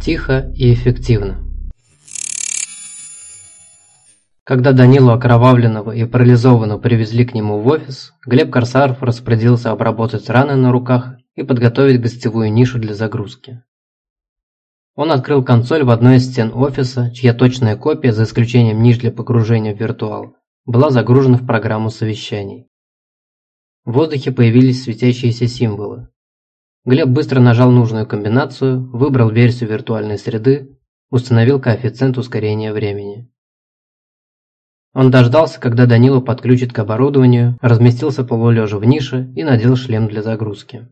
Тихо и эффективно. Когда Данилу окровавленного и парализованного привезли к нему в офис, Глеб Корсаров распорядился обработать раны на руках и подготовить гостевую нишу для загрузки. Он открыл консоль в одной из стен офиса, чья точная копия, за исключением ниш для погружения в виртуал, была загружена в программу совещаний. В воздухе появились светящиеся символы. Глеб быстро нажал нужную комбинацию, выбрал версию виртуальной среды, установил коэффициент ускорения времени. Он дождался, когда Данила подключит к оборудованию, разместился полулежа в нише и надел шлем для загрузки.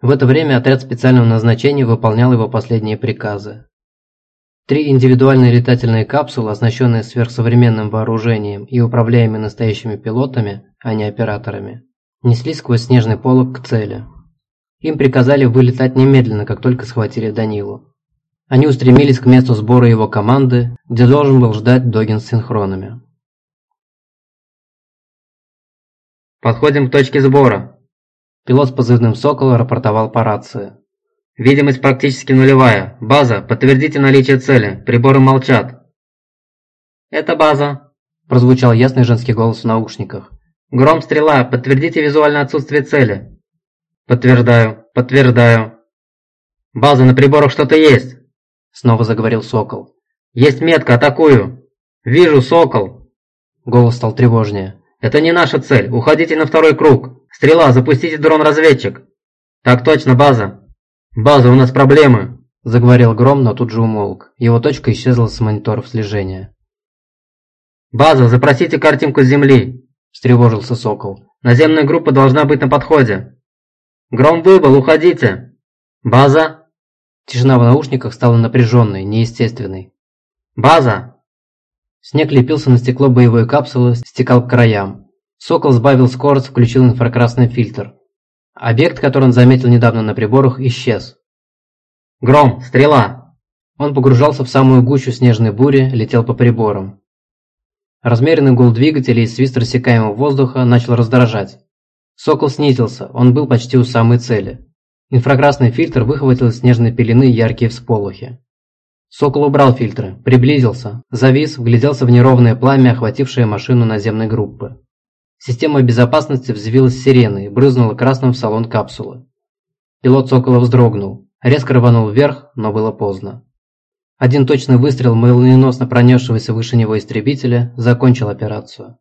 В это время отряд специального назначения выполнял его последние приказы. Три индивидуальные летательные капсулы, оснащенные сверхсовременным вооружением и управляемые настоящими пилотами, а не операторами, неслись сквозь снежный полог к цели. Им приказали вылетать немедленно, как только схватили Данилу. Они устремились к месту сбора его команды, где должен был ждать Догин с синхронами. «Подходим к точке сбора», – пилот с позывным «Сокол» рапортовал по рации. «Видимость практически нулевая. База, подтвердите наличие цели. Приборы молчат». «Это база», – прозвучал ясный женский голос в наушниках. «Гром, стрела, подтвердите визуальное отсутствие цели». «Подтверждаю, подтверждаю». «База, на приборах что-то есть». Снова заговорил Сокол. «Есть метка, атакую!» «Вижу, Сокол!» Голос стал тревожнее. «Это не наша цель. Уходите на второй круг. Стрела, запустите дрон-разведчик!» «Так точно, база!» «База, у нас проблемы!» Заговорил Гром, но тут же умолк. Его точка исчезла с мониторов слежения. «База, запросите картинку с Земли!» Встревожился Сокол. «Наземная группа должна быть на подходе!» «Гром выбыл, уходите!» «База!» Тишина в наушниках стала напряженной, неестественной. «База!» Снег лепился на стекло боевой капсулы, стекал к краям. Сокол сбавил скорость, включил инфракрасный фильтр. Объект, который он заметил недавно на приборах, исчез. «Гром! Стрела!» Он погружался в самую гущу снежной бури, летел по приборам. Размеренный гул двигателей и свист рассекаемого воздуха начал раздражать. Сокол снизился, он был почти у самой цели. Инфракрасный фильтр выхватил из снежной пелены яркие всполохи. Сокол убрал фильтры, приблизился, завис, вгляделся в неровное пламя, охватившее машину наземной группы. Система безопасности взвилась сиреной, брызнула красным в салон капсулы. Пилот Сокола вздрогнул, резко рванул вверх, но было поздно. Один точный выстрел молниеносно пронесшегося выше него истребителя закончил операцию.